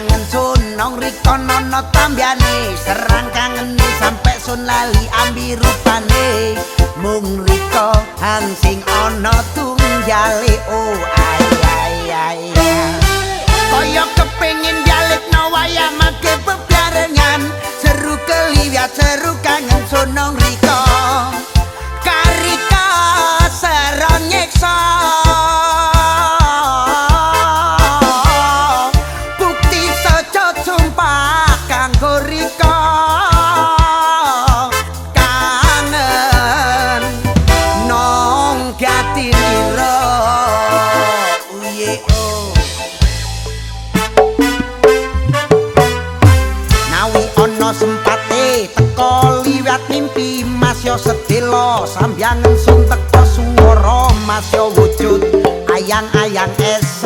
kangen sun nong riko nono tambiane. Serang kangen sampai sun lali ambi rupane. Mung riko hang sing ono tunggale o oh, ai ai ay koyo kepengin jalit no waya make bebiarengan seru keliwat seru yo setilo sambyangen suntek ke suworo wujud ayang-ayang es.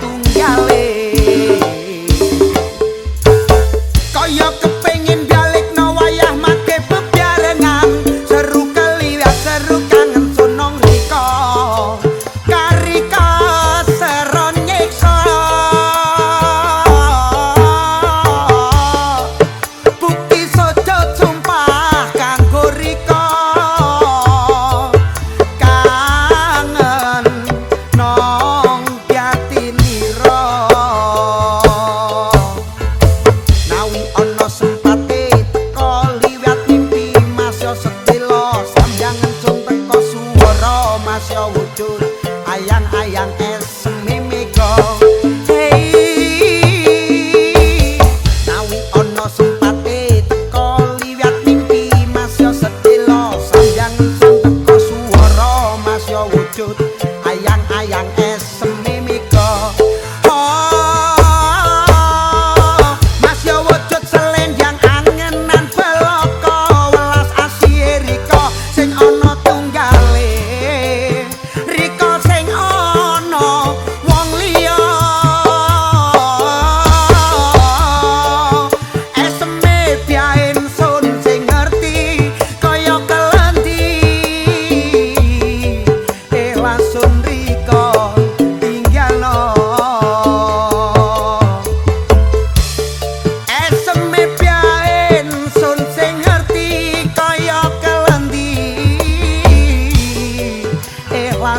tunggale kaya k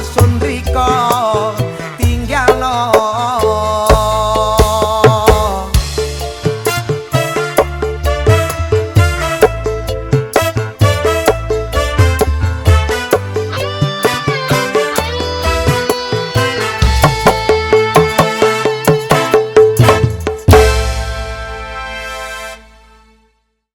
son ricos.